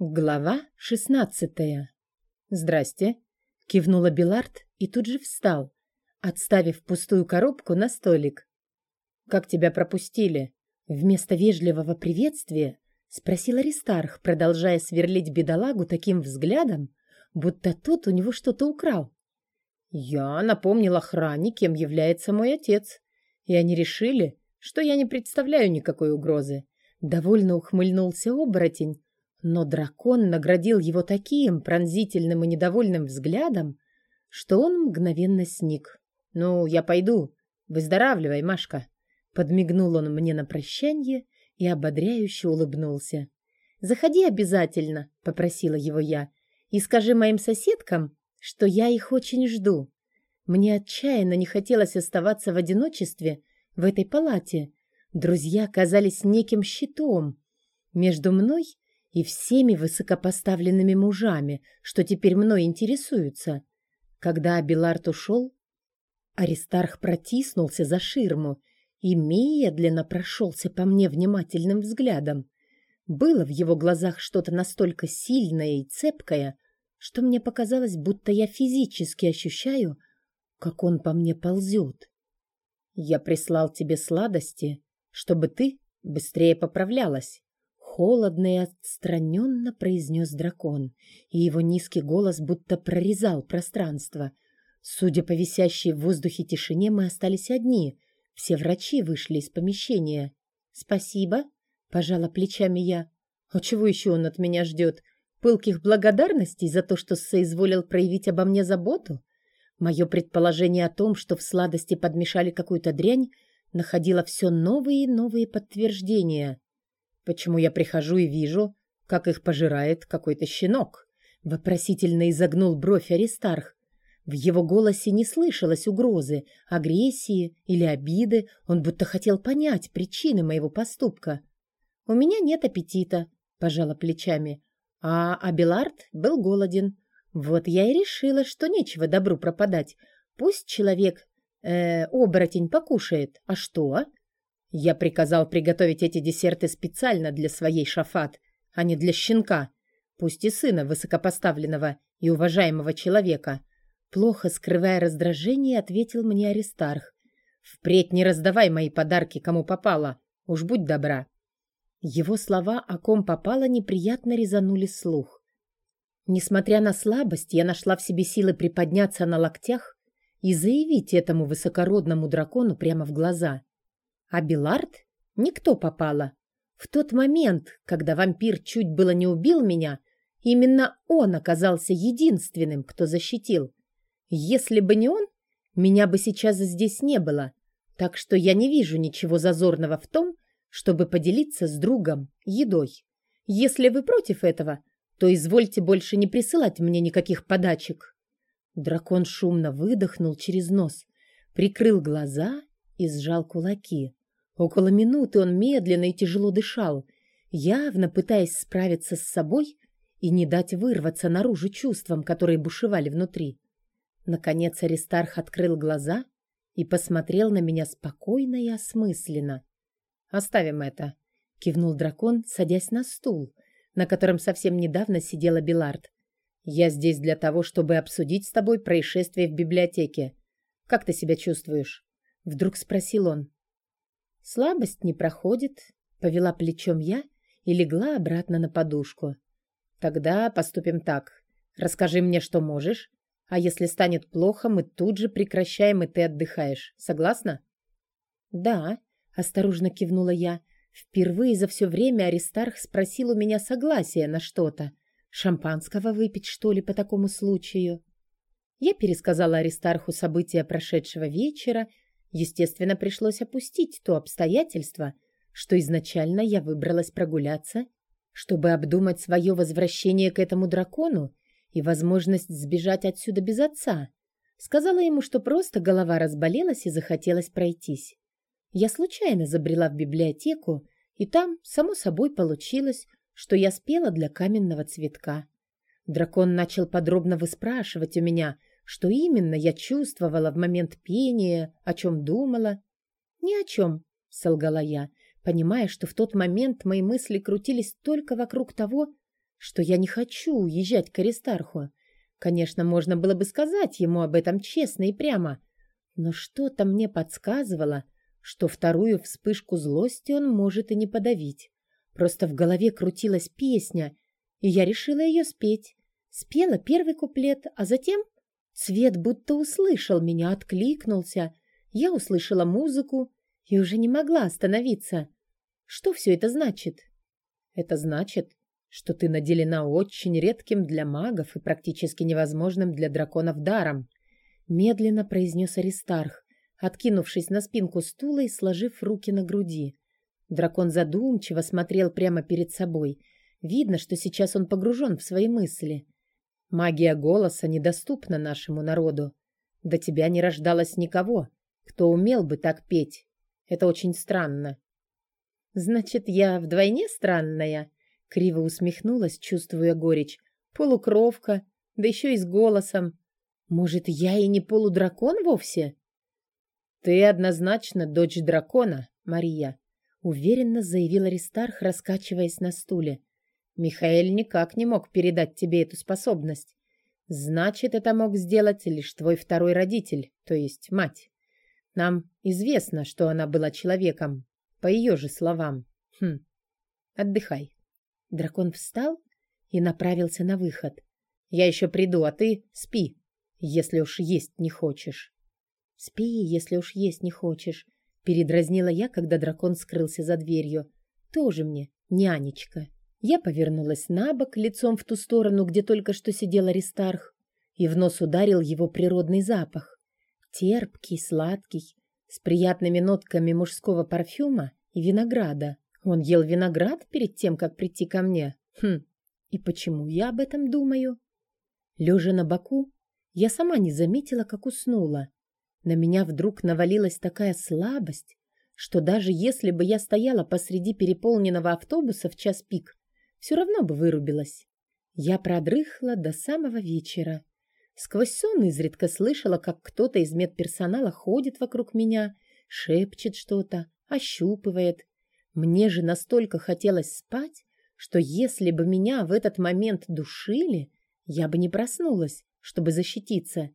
Глава шестнадцатая. «Здрасте», — кивнула Белард и тут же встал, отставив пустую коробку на столик. «Как тебя пропустили?» Вместо вежливого приветствия спросил Аристарх, продолжая сверлить бедолагу таким взглядом, будто тот у него что-то украл. «Я напомнил охране, кем является мой отец, и они решили, что я не представляю никакой угрозы». Довольно ухмыльнулся оборотень, но дракон наградил его таким пронзительным и недовольным взглядом, что он мгновенно сник. «Ну, я пойду. Выздоравливай, Машка!» Подмигнул он мне на прощанье и ободряюще улыбнулся. «Заходи обязательно», — попросила его я, «и скажи моим соседкам, что я их очень жду. Мне отчаянно не хотелось оставаться в одиночестве в этой палате. Друзья казались неким щитом между мной и всеми высокопоставленными мужами, что теперь мной интересуются. Когда Абилард ушел, Аристарх протиснулся за ширму и медленно прошелся по мне внимательным взглядом. Было в его глазах что-то настолько сильное и цепкое, что мне показалось, будто я физически ощущаю, как он по мне ползет. Я прислал тебе сладости, чтобы ты быстрее поправлялась холодно и отстраненно произнес дракон, и его низкий голос будто прорезал пространство. Судя по висящей в воздухе тишине, мы остались одни. Все врачи вышли из помещения. «Спасибо», — пожала плечами я. «А чего еще он от меня ждет? Пылких благодарностей за то, что соизволил проявить обо мне заботу?» Мое предположение о том, что в сладости подмешали какую-то дрянь, находило все новые и новые подтверждения. Почему я прихожу и вижу, как их пожирает какой-то щенок? Вопросительно изогнул бровь Аристарх. В его голосе не слышалось угрозы, агрессии или обиды. Он будто хотел понять причины моего поступка. «У меня нет аппетита», — пожала плечами. А Абелард был голоден. Вот я и решила, что нечего добру пропадать. Пусть человек, э, оборотень покушает. А что? Я приказал приготовить эти десерты специально для своей шафат, а не для щенка, пусть и сына высокопоставленного и уважаемого человека. Плохо скрывая раздражение, ответил мне Аристарх. «Впредь не раздавай мои подарки, кому попало. Уж будь добра». Его слова о ком попало неприятно резанули слух. Несмотря на слабость, я нашла в себе силы приподняться на локтях и заявить этому высокородному дракону прямо в глаза. А Белард никто попало. В тот момент, когда вампир чуть было не убил меня, именно он оказался единственным, кто защитил. Если бы не он, меня бы сейчас здесь не было. Так что я не вижу ничего зазорного в том, чтобы поделиться с другом едой. Если вы против этого, то извольте больше не присылать мне никаких подачек. Дракон шумно выдохнул через нос, прикрыл глаза и сжал кулаки. Около минуты он медленно и тяжело дышал, явно пытаясь справиться с собой и не дать вырваться наружу чувствам, которые бушевали внутри. Наконец Аристарх открыл глаза и посмотрел на меня спокойно и осмысленно. «Оставим это», — кивнул дракон, садясь на стул, на котором совсем недавно сидела Белард. «Я здесь для того, чтобы обсудить с тобой происшествие в библиотеке. Как ты себя чувствуешь?» Вдруг спросил он. Слабость не проходит, повела плечом я и легла обратно на подушку. Тогда поступим так. Расскажи мне, что можешь, а если станет плохо, мы тут же прекращаем, и ты отдыхаешь. Согласна? Да, осторожно кивнула я. Впервые за все время Аристарх спросил у меня согласия на что-то. Шампанского выпить, что ли, по такому случаю? Я пересказала Аристарху события прошедшего вечера Естественно, пришлось опустить то обстоятельство, что изначально я выбралась прогуляться, чтобы обдумать свое возвращение к этому дракону и возможность сбежать отсюда без отца. Сказала ему, что просто голова разболелась и захотелось пройтись. Я случайно забрела в библиотеку, и там, само собой, получилось, что я спела для каменного цветка. Дракон начал подробно выспрашивать у меня, что именно я чувствовала в момент пения, о чем думала? Ни о чем, солгала я, понимая, что в тот момент мои мысли крутились только вокруг того, что я не хочу уезжать к Аристарху. Конечно, можно было бы сказать ему об этом честно и прямо, но что-то мне подсказывало, что вторую вспышку злости он может и не подавить. Просто в голове крутилась песня, и я решила ее спеть. Спела первый куплет, а затем Цвет будто услышал меня, откликнулся. Я услышала музыку и уже не могла остановиться. Что все это значит? Это значит, что ты наделена очень редким для магов и практически невозможным для драконов даром, медленно произнес Аристарх, откинувшись на спинку стула и сложив руки на груди. Дракон задумчиво смотрел прямо перед собой. Видно, что сейчас он погружен в свои мысли. Магия голоса недоступна нашему народу. До тебя не рождалось никого, кто умел бы так петь. Это очень странно. Значит, я вдвойне странная, Криво усмехнулась, чувствуя горечь. Полукровка, да еще и с голосом. Может, я и не полудракон вовсе? Ты однозначно дочь дракона, Мария, уверенно заявил Аристарх, раскачиваясь на стуле. Михаил никак не мог передать тебе эту способность. Значит, это мог сделать лишь твой второй родитель, то есть мать. Нам известно, что она была человеком, по ее же словам. Хм. Отдыхай. Дракон встал и направился на выход. «Я еще приду, а ты спи, если уж есть не хочешь». «Спи, если уж есть не хочешь», — передразнила я, когда дракон скрылся за дверью. «Тоже мне нянечка». Я повернулась на бок, лицом в ту сторону, где только что сидел Аристарх, и в нос ударил его природный запах. Терпкий, сладкий, с приятными нотками мужского парфюма и винограда. Он ел виноград перед тем, как прийти ко мне. Хм, и почему я об этом думаю? Лежа на боку, я сама не заметила, как уснула. На меня вдруг навалилась такая слабость, что даже если бы я стояла посреди переполненного автобуса в час пик, все равно бы вырубилась. Я продрыхла до самого вечера. Сквозь сон изредка слышала, как кто-то из медперсонала ходит вокруг меня, шепчет что-то, ощупывает, мне же настолько хотелось спать, что если бы меня в этот момент душили, я бы не проснулась, чтобы защититься.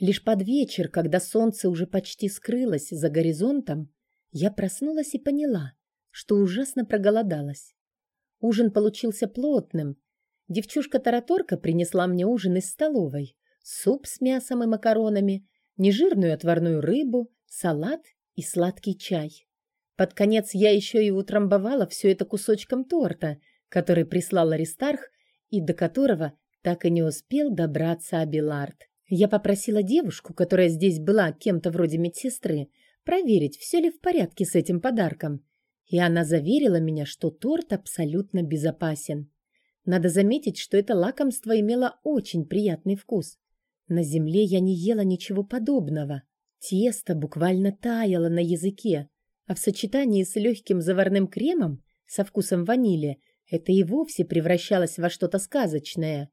Лишь под вечер, когда солнце уже почти скрылось за горизонтом, я проснулась и поняла, что ужасно проголодалась. Ужин получился плотным. Девчушка-тараторка принесла мне ужин из столовой. Суп с мясом и макаронами, нежирную отварную рыбу, салат и сладкий чай. Под конец я еще и утрамбовала все это кусочком торта, который прислал Аристарх и до которого так и не успел добраться Абилард. Я попросила девушку, которая здесь была кем-то вроде медсестры, проверить, все ли в порядке с этим подарком. И она заверила меня, что торт абсолютно безопасен. Надо заметить, что это лакомство имело очень приятный вкус. На земле я не ела ничего подобного. Тесто буквально таяло на языке, а в сочетании с легким заварным кремом со вкусом ванили это и вовсе превращалось во что-то сказочное.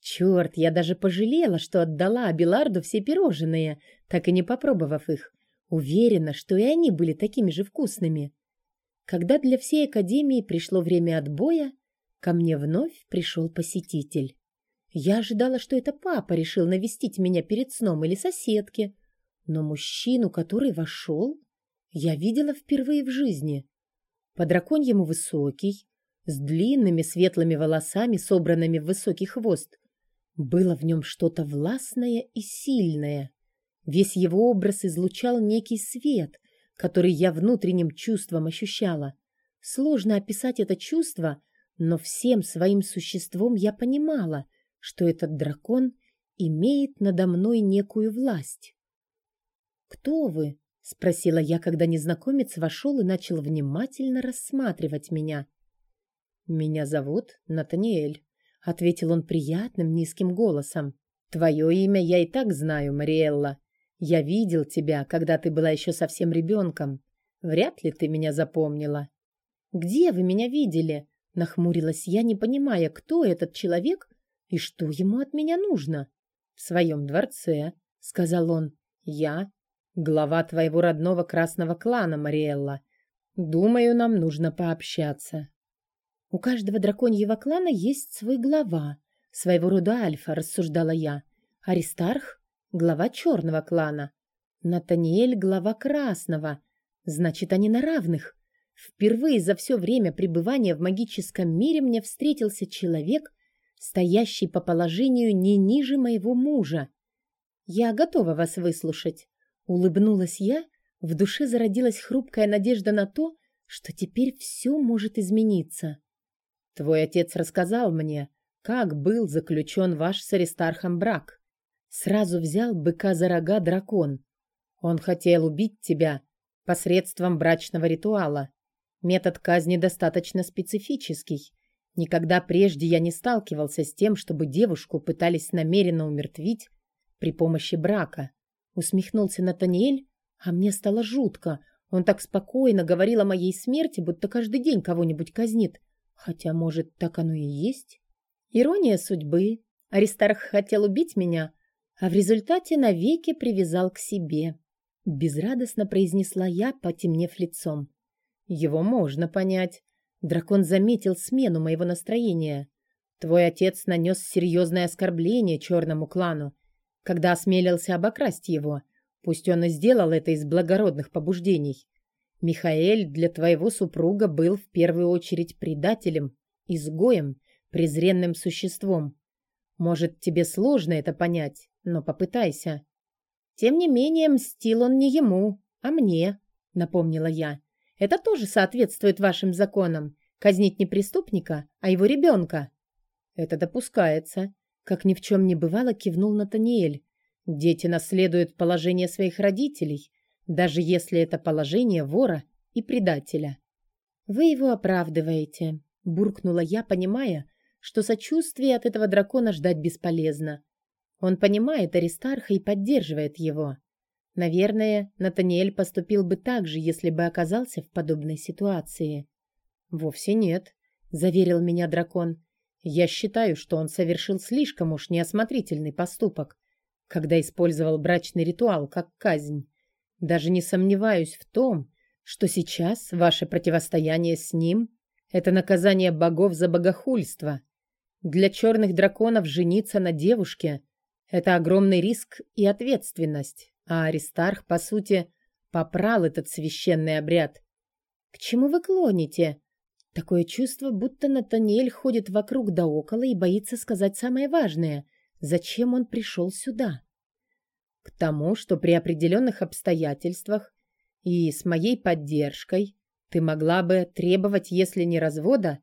Черт, я даже пожалела, что отдала Абиларду все пирожные, так и не попробовав их. Уверена, что и они были такими же вкусными. Когда для всей академии пришло время отбоя, ко мне вновь пришел посетитель. Я ожидала, что это папа решил навестить меня перед сном или соседки, но мужчину, который вошел, я видела впервые в жизни. По драконьему высокий, с длинными светлыми волосами, собранными в высокий хвост. Было в нем что-то властное и сильное. Весь его образ излучал некий свет, который я внутренним чувством ощущала. Сложно описать это чувство, но всем своим существом я понимала, что этот дракон имеет надо мной некую власть. «Кто вы?» — спросила я, когда незнакомец вошел и начал внимательно рассматривать меня. «Меня зовут Натаниэль», — ответил он приятным низким голосом. «Твое имя я и так знаю, Мариэлла. Я видел тебя, когда ты была еще совсем ребенком. Вряд ли ты меня запомнила». «Где вы меня видели?» — нахмурилась я, не понимая, кто этот человек и что ему от меня нужно. «В своем дворце», — сказал он. «Я глава твоего родного красного клана, Мариэлла. Думаю, нам нужно пообщаться. У каждого драконьего клана есть свой глава, своего рода альфа, рассуждала я. Аристарх — глава черного клана. Натаниэль — глава красного. Значит, они на равных. Впервые за все время пребывания в магическом мире мне встретился человек, стоящий по положению не ниже моего мужа. «Я готова вас выслушать», — улыбнулась я, в душе зародилась хрупкая надежда на то, что теперь все может измениться. «Твой отец рассказал мне, как был заключен ваш с Аристархом брак. Сразу взял быка за рога дракон. Он хотел убить тебя посредством брачного ритуала. Метод казни достаточно специфический. Никогда прежде я не сталкивался с тем, чтобы девушку пытались намеренно умертвить при помощи брака. Усмехнулся Натаниэль, а мне стало жутко. Он так спокойно говорил о моей смерти, будто каждый день кого-нибудь казнит. Хотя, может, так оно и есть? Ирония судьбы. Аристарх хотел убить меня, а в результате навеки привязал к себе. Безрадостно произнесла я, потемнев лицом. Его можно понять. Дракон заметил смену моего настроения. Твой отец нанес серьезное оскорбление черному клану, когда осмелился обокрасть его. Пусть он и сделал это из благородных побуждений. Михаэль для твоего супруга был в первую очередь предателем, изгоем, презренным существом. Может, тебе сложно это понять, но попытайся. Тем не менее, мстил он не ему, а мне, напомнила я. Это тоже соответствует вашим законам. Казнить не преступника, а его ребенка. Это допускается. Как ни в чем не бывало, кивнул Натаниэль. Дети наследуют положение своих родителей, даже если это положение вора и предателя. Вы его оправдываете, буркнула я, понимая, что сочувствие от этого дракона ждать бесполезно. Он понимает Аристарха и поддерживает его. Наверное, Натаниэль поступил бы так же, если бы оказался в подобной ситуации. Вовсе нет, заверил меня дракон. Я считаю, что он совершил слишком уж неосмотрительный поступок, когда использовал брачный ритуал как казнь. Даже не сомневаюсь в том, что сейчас ваше противостояние с ним — это наказание богов за богохульство. Для черных драконов жениться на девушке — это огромный риск и ответственность а Аристарх, по сути, попрал этот священный обряд. К чему вы клоните? Такое чувство, будто Натаниэль ходит вокруг да около и боится сказать самое важное. Зачем он пришел сюда? К тому, что при определенных обстоятельствах и с моей поддержкой ты могла бы требовать, если не развода,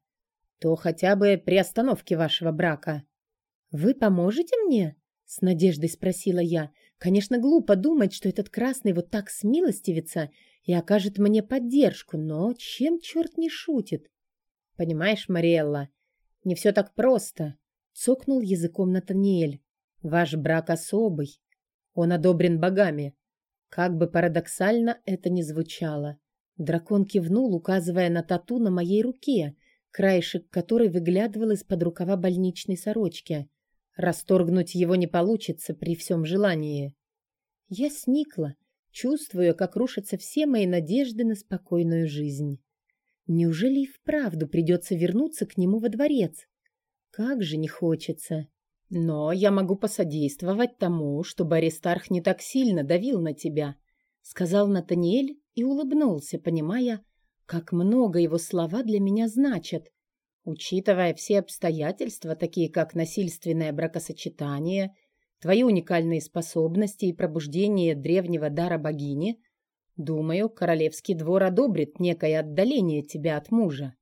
то хотя бы приостановки вашего брака. Вы поможете мне? С надеждой спросила я. Конечно, глупо думать, что этот красный вот так смилостивится и окажет мне поддержку, но чем черт не шутит? Понимаешь, Мариэлла, не все так просто, цокнул языком Натаниэль. Ваш брак особый. Он одобрен богами. Как бы парадоксально это ни звучало. Дракон кивнул, указывая на тату на моей руке, краешек которой выглядывал из-под рукава больничной сорочки. Расторгнуть его не получится при всем желании. Я сникла, чувствуя, как рушатся все мои надежды на спокойную жизнь. Неужели и вправду придется вернуться к нему во дворец? Как же не хочется. Но я могу посодействовать тому, чтобы Аристарх не так сильно давил на тебя, сказал Натаниэль и улыбнулся, понимая, как много его слова для меня значат. Учитывая все обстоятельства, такие как насильственное бракосочетание, твои уникальные способности и пробуждение древнего дара богини, думаю, королевский двор одобрит некое отдаление тебя от мужа.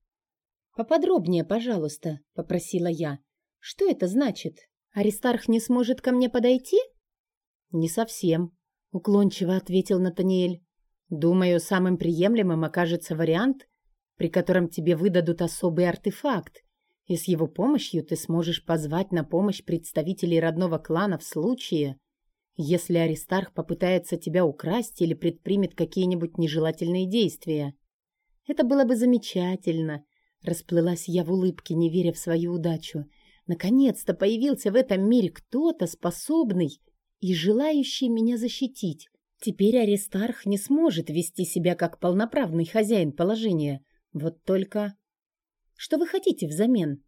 Поподробнее, пожалуйста, попросила я. Что это значит? Аристарх не сможет ко мне подойти? Не совсем, уклончиво ответил Натаниэль. Думаю, самым приемлемым окажется вариант, при котором тебе выдадут особый артефакт, и с его помощью ты сможешь позвать на помощь представителей родного клана в случае, если Аристарх попытается тебя украсть или предпримет какие-нибудь нежелательные действия. Это было бы замечательно, расплылась я в улыбке, не веря в свою удачу. Наконец-то появился в этом мире кто-то способный и желающий меня защитить. Теперь Аристарх не сможет вести себя как полноправный хозяин положения. Вот только... Что вы хотите взамен?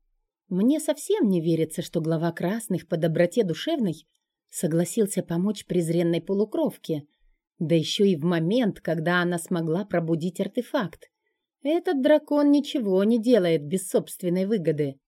Мне совсем не верится, что глава красных по доброте душевной согласился помочь презренной полукровке, да еще и в момент, когда она смогла пробудить артефакт. Этот дракон ничего не делает без собственной выгоды.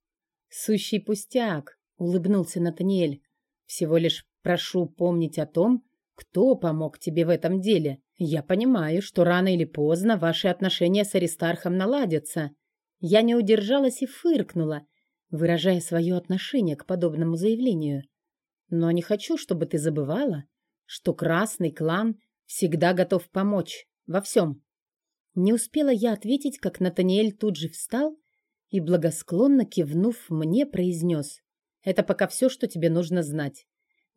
Сущий пустяк, улыбнулся Натаниэль. Всего лишь прошу помнить о том, кто помог тебе в этом деле. Я понимаю, что рано или поздно ваши отношения с Аристархом наладятся. Я не удержалась и фыркнула, выражая свое отношение к подобному заявлению. Но не хочу, чтобы ты забывала, что Красный клан всегда готов помочь во всем. Не успела я ответить, как Натаниэль тут же встал и, благосклонно кивнув мне, произнес. «Это пока все, что тебе нужно знать.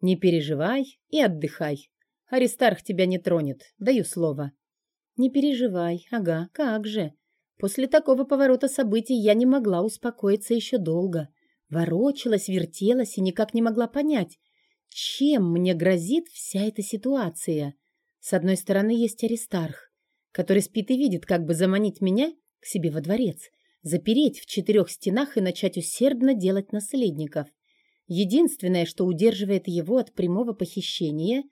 Не переживай и отдыхай. Аристарх тебя не тронет, даю слово». «Не переживай, ага, как же». После такого поворота событий я не могла успокоиться еще долго. Ворочалась, вертелась и никак не могла понять, чем мне грозит вся эта ситуация. С одной стороны, есть Аристарх который спит и видит, как бы заманить меня к себе во дворец, запереть в четырех стенах и начать усердно делать наследников. Единственное, что удерживает его от прямого похищения,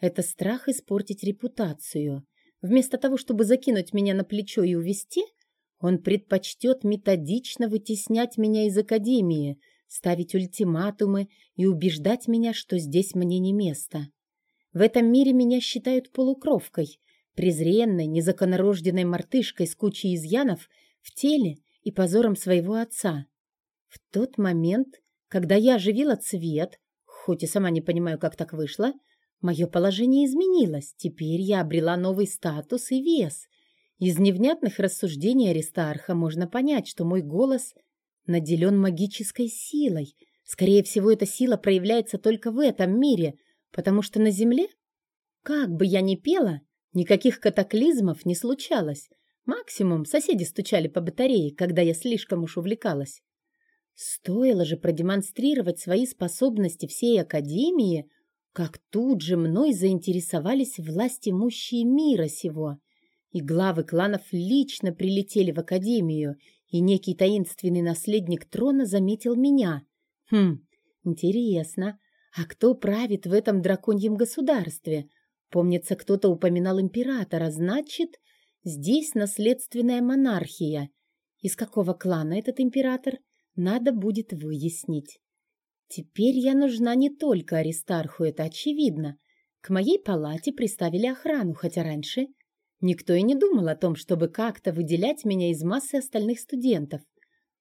это страх испортить репутацию. Вместо того, чтобы закинуть меня на плечо и увести, он предпочтет методично вытеснять меня из академии, ставить ультиматумы и убеждать меня, что здесь мне не место. В этом мире меня считают полукровкой, презренной, незаконнорожденной мартышкой с кучей изъянов в теле и позором своего отца. В тот момент, когда я оживила цвет, хоть и сама не понимаю, как так вышло, мое положение изменилось. Теперь я обрела новый статус и вес. Из невнятных рассуждений Аристарха можно понять, что мой голос наделен магической силой. Скорее всего, эта сила проявляется только в этом мире, потому что на Земле, как бы я ни пела, Никаких катаклизмов не случалось. Максимум соседи стучали по батарее, когда я слишком уж увлекалась. Стоило же продемонстрировать свои способности всей Академии, как тут же мной заинтересовались власть имущие мира сего. И главы кланов лично прилетели в Академию, и некий таинственный наследник трона заметил меня. Хм, интересно, а кто правит в этом драконьем государстве? Помнится, кто-то упоминал императора, значит, здесь наследственная монархия. Из какого клана этот император, надо будет выяснить. Теперь я нужна не только Аристарху, это очевидно. К моей палате приставили охрану, хотя раньше никто и не думал о том, чтобы как-то выделять меня из массы остальных студентов.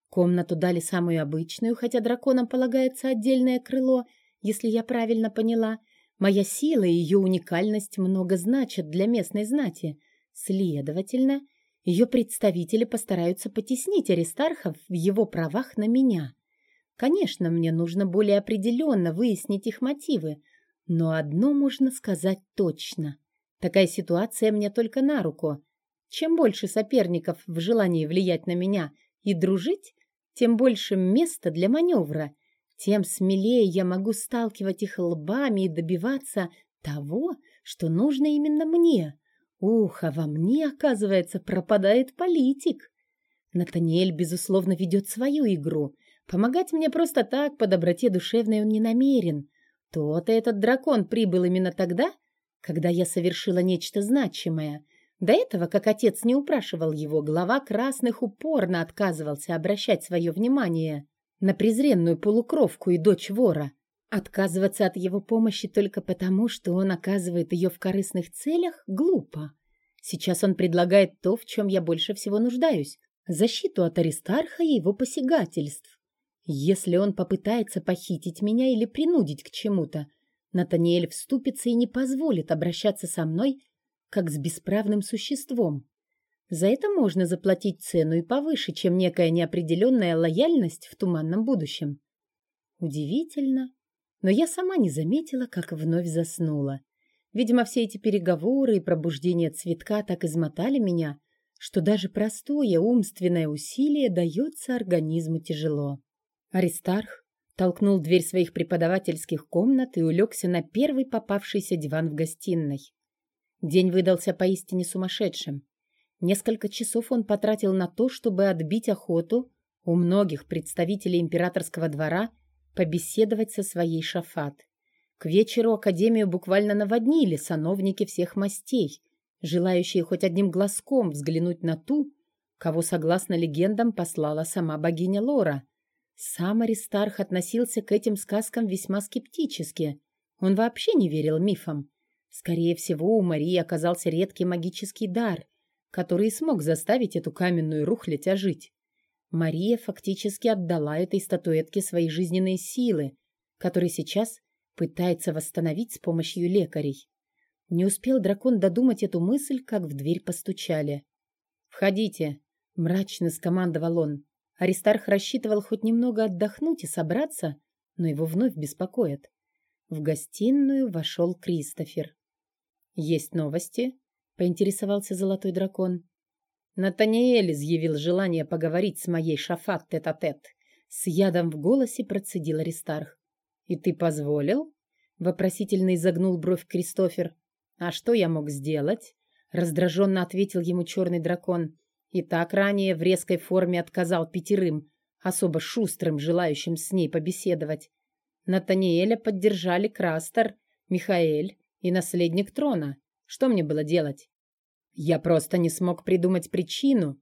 Комнату дали самую обычную, хотя драконам полагается отдельное крыло, если я правильно поняла — Моя сила и ее уникальность много значат для местной знати. Следовательно, ее представители постараются потеснить Аристархов в его правах на меня. Конечно, мне нужно более определенно выяснить их мотивы, но одно можно сказать точно. Такая ситуация мне только на руку. Чем больше соперников в желании влиять на меня и дружить, тем больше места для маневра — тем смелее я могу сталкивать их лбами и добиваться того, что нужно именно мне. Ух, а во мне, оказывается, пропадает политик. Натаниэль, безусловно, ведет свою игру. Помогать мне просто так, по доброте душевной, он не намерен. То-то этот дракон прибыл именно тогда, когда я совершила нечто значимое. До этого, как отец не упрашивал его, глава красных упорно отказывался обращать свое внимание на презренную полукровку и дочь вора. Отказываться от его помощи только потому, что он оказывает ее в корыстных целях, глупо. Сейчас он предлагает то, в чем я больше всего нуждаюсь — защиту от Аристарха и его посягательств. Если он попытается похитить меня или принудить к чему-то, Натаниэль вступится и не позволит обращаться со мной, как с бесправным существом. За это можно заплатить цену и повыше, чем некая неопределенная лояльность в туманном будущем. Удивительно, но я сама не заметила, как вновь заснула. Видимо, все эти переговоры и пробуждение цветка так измотали меня, что даже простое умственное усилие дается организму тяжело. Аристарх толкнул дверь своих преподавательских комнат и улегся на первый попавшийся диван в гостиной. День выдался поистине сумасшедшим. Несколько часов он потратил на то, чтобы отбить охоту у многих представителей императорского двора побеседовать со своей Шафат. К вечеру Академию буквально наводнили сановники всех мастей, желающие хоть одним глазком взглянуть на ту, кого, согласно легендам, послала сама богиня Лора. Сам Аристарх относился к этим сказкам весьма скептически. Он вообще не верил мифам. Скорее всего, у Марии оказался редкий магический дар, который смог заставить эту каменную рухлядь ожить. Мария фактически отдала этой статуэтке свои жизненные силы, которые сейчас пытается восстановить с помощью лекарей. Не успел дракон додумать эту мысль, как в дверь постучали. «Входите!» — мрачно скомандовал он. Аристарх рассчитывал хоть немного отдохнуть и собраться, но его вновь беспокоят. В гостиную вошел Кристофер. «Есть новости?» — поинтересовался золотой дракон. Натаниэль изъявил желание поговорить с моей Шафат тет-а-тет. -тет. С ядом в голосе процедил Аристарх. «И ты позволил?» — вопросительно изогнул бровь Кристофер. «А что я мог сделать?» — раздраженно ответил ему черный дракон. И так ранее в резкой форме отказал пятерым, особо шустрым, желающим с ней побеседовать. Натаниэля поддержали Крастер, Михаэль и наследник трона. Что мне было делать? Я просто не смог придумать причину,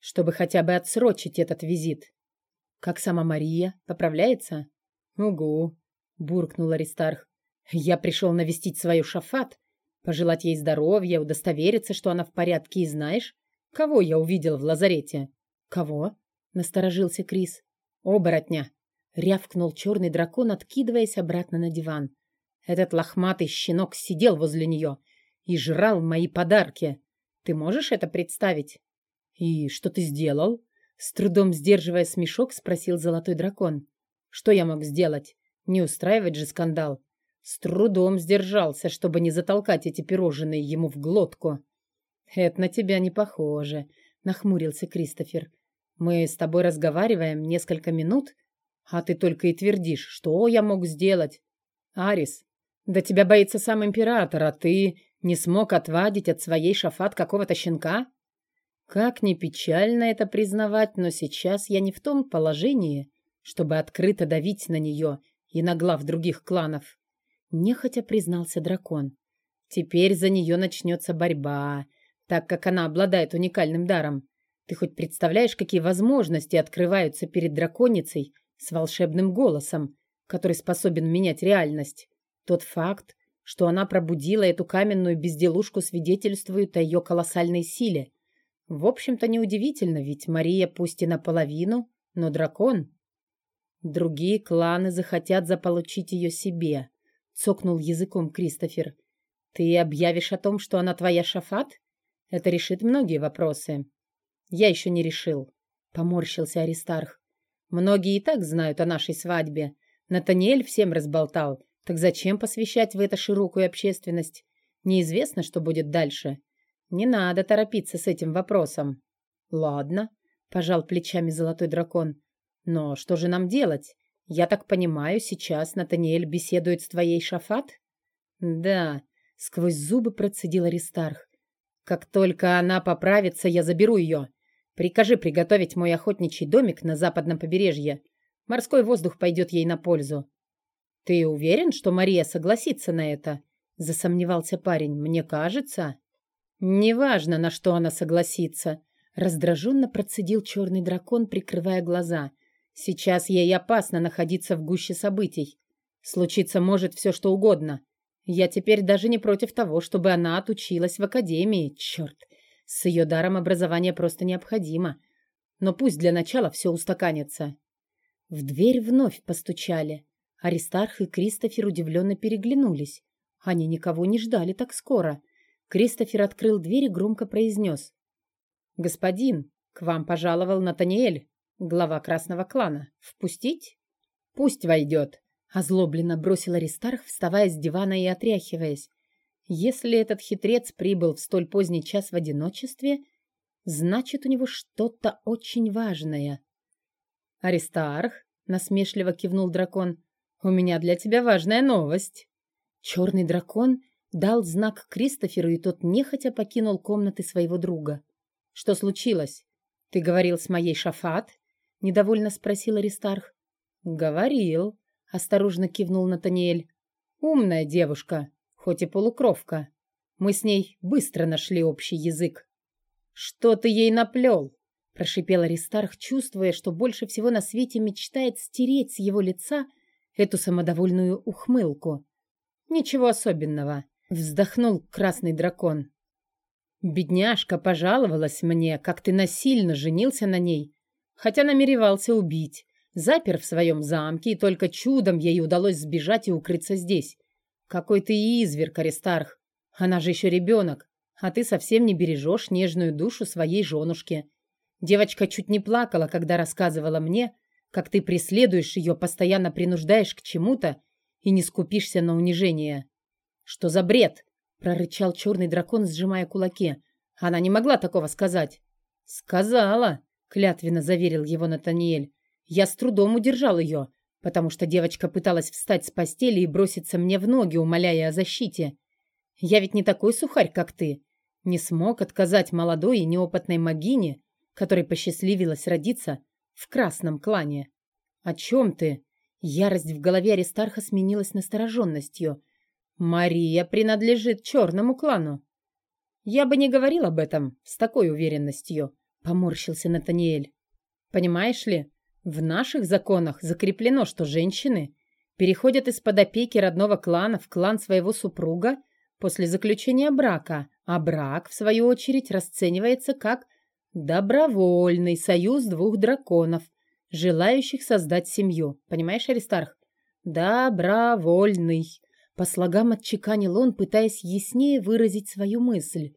чтобы хотя бы отсрочить этот визит. Как сама Мария? Поправляется? Угу, буркнул Аристарх. Я пришел навестить свою Шафат, пожелать ей здоровья, удостовериться, что она в порядке, и знаешь, кого я увидел в лазарете? Кого? Насторожился Крис. Оборотня. Рявкнул черный дракон, откидываясь обратно на диван. Этот лохматый щенок сидел возле нее и жрал мои подарки. Ты можешь это представить? И что ты сделал? С трудом сдерживая смешок, спросил золотой дракон. Что я мог сделать? Не устраивать же скандал. С трудом сдержался, чтобы не затолкать эти пирожные ему в глотку. «Это на тебя не похоже», — нахмурился Кристофер. «Мы с тобой разговариваем несколько минут, а ты только и твердишь, что я мог сделать. Арис, да тебя боится сам император, а ты не смог отвадить от своей шафат какого-то щенка? Как ни печально это признавать, но сейчас я не в том положении, чтобы открыто давить на нее и на глав других кланов. Нехотя признался дракон. Теперь за нее начнется борьба, так как она обладает уникальным даром. Ты хоть представляешь, какие возможности открываются перед драконицей с волшебным голосом, который способен менять реальность? Тот факт, что она пробудила эту каменную безделушку, свидетельствует о ее колоссальной силе. В общем-то, неудивительно, ведь Мария пусть и наполовину, но дракон. Другие кланы захотят заполучить ее себе, цокнул языком Кристофер. Ты объявишь о том, что она твоя шафат? Это решит многие вопросы. Я еще не решил, поморщился Аристарх. Многие и так знают о нашей свадьбе. Натаниэль всем разболтал. Так зачем посвящать в это широкую общественность? Неизвестно, что будет дальше. Не надо торопиться с этим вопросом. Ладно, пожал плечами золотой дракон. Но что же нам делать? Я так понимаю, сейчас Натаниэль беседует с твоей Шафат? Да, сквозь зубы процедил Аристарх. Как только она поправится, я заберу ее. Прикажи приготовить мой охотничий домик на западном побережье. Морской воздух пойдет ей на пользу. «Ты уверен, что Мария согласится на это?» — засомневался парень. «Мне кажется...» «Неважно, на что она согласится», — раздраженно процедил черный дракон, прикрывая глаза. «Сейчас ей опасно находиться в гуще событий. Случиться может все, что угодно. Я теперь даже не против того, чтобы она отучилась в академии. Черт, с ее даром образования просто необходимо. Но пусть для начала все устаканится». В дверь вновь постучали. Аристарх и Кристофер удивленно переглянулись. Они никого не ждали так скоро. Кристофер открыл дверь и громко произнес. «Господин, к вам пожаловал Натаниэль, глава Красного клана. Впустить?» «Пусть войдет», — озлобленно бросил Аристарх, вставая с дивана и отряхиваясь. «Если этот хитрец прибыл в столь поздний час в одиночестве, значит, у него что-то очень важное». «Аристарх», — насмешливо кивнул дракон, — «У меня для тебя важная новость». Черный дракон дал знак Кристоферу, и тот нехотя покинул комнаты своего друга. «Что случилось? Ты говорил с моей Шафат?» — недовольно спросил Аристарх. «Говорил», — осторожно кивнул Натаниэль. «Умная девушка, хоть и полукровка. Мы с ней быстро нашли общий язык». «Что ты ей наплел?» — прошипел Аристарх, чувствуя, что больше всего на свете мечтает стереть с его лица эту самодовольную ухмылку. «Ничего особенного», — вздохнул красный дракон. «Бедняжка пожаловалась мне, как ты насильно женился на ней, хотя намеревался убить, запер в своем замке, и только чудом ей удалось сбежать и укрыться здесь. Какой ты изверг, Аристарх! Она же еще ребенок, а ты совсем не бережешь нежную душу своей женушки. Девочка чуть не плакала, когда рассказывала мне, как ты преследуешь ее, постоянно принуждаешь к чему-то и не скупишься на унижение. Что за бред? прорычал черный дракон, сжимая кулаки. Она не могла такого сказать. Сказала, клятвенно заверил его Натаниэль. Я с трудом удержал ее, потому что девочка пыталась встать с постели и броситься мне в ноги, умоляя о защите. Я ведь не такой сухарь, как ты. Не смог отказать молодой и неопытной магине, которой посчастливилось родиться в красном клане. О чем ты? Ярость в голове Аристарха сменилась настороженностью. Мария принадлежит черному клану. Я бы не говорил об этом с такой уверенностью, поморщился Натаниэль. Понимаешь ли, в наших законах закреплено, что женщины переходят из-под опеки родного клана в клан своего супруга после заключения брака, а брак, в свою очередь, расценивается как добровольный союз двух драконов, желающих создать семью. Понимаешь, Аристарх? Добровольный. По слогам отчеканил он, пытаясь яснее выразить свою мысль.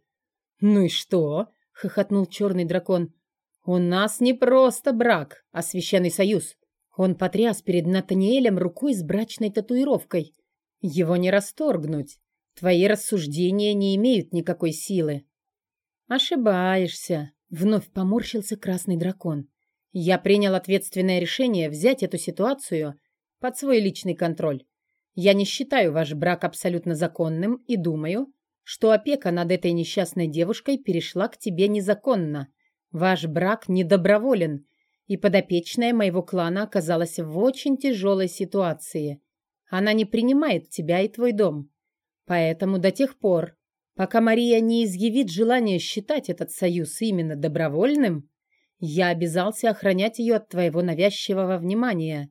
«Ну и что?» — хохотнул черный дракон. «У нас не просто брак, а священный союз». Он потряс перед Натаниэлем рукой с брачной татуировкой. «Его не расторгнуть. Твои рассуждения не имеют никакой силы». «Ошибаешься», — вновь поморщился красный дракон. «Я принял ответственное решение взять эту ситуацию под свой личный контроль. Я не считаю ваш брак абсолютно законным и думаю, что опека над этой несчастной девушкой перешла к тебе незаконно. Ваш брак недоброволен, и подопечная моего клана оказалась в очень тяжелой ситуации. Она не принимает тебя и твой дом. Поэтому до тех пор, пока Мария не изъявит желание считать этот союз именно добровольным, я обязался охранять ее от твоего навязчивого внимания.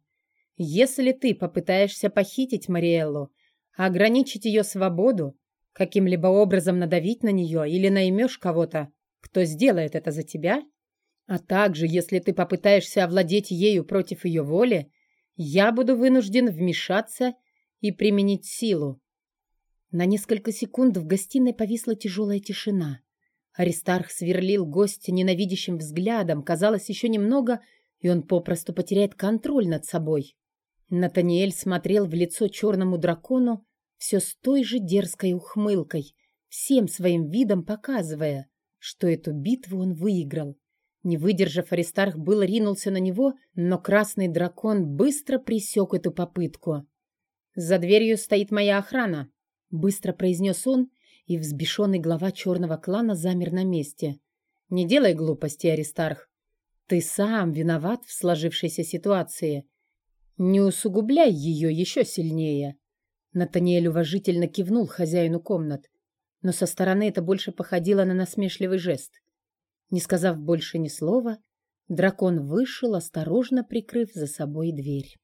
Если ты попытаешься похитить Мариэллу, ограничить ее свободу, каким-либо образом надавить на нее или наймешь кого-то, кто сделает это за тебя, а также если ты попытаешься овладеть ею против ее воли, я буду вынужден вмешаться и применить силу. На несколько секунд в гостиной повисла тяжелая тишина. Аристарх сверлил гостя ненавидящим взглядом. Казалось, еще немного, и он попросту потеряет контроль над собой. Натаниэль смотрел в лицо черному дракону все с той же дерзкой ухмылкой, всем своим видом показывая, что эту битву он выиграл. Не выдержав, Аристарх был ринулся на него, но красный дракон быстро пресек эту попытку. «За дверью стоит моя охрана», — быстро произнес он, и взбешенный глава черного клана замер на месте. «Не делай глупости, Аристарх. Ты сам виноват в сложившейся ситуации. Не усугубляй ее еще сильнее. Натаниэль уважительно кивнул хозяину комнат, но со стороны это больше походило на насмешливый жест. Не сказав больше ни слова, дракон вышел, осторожно прикрыв за собой дверь.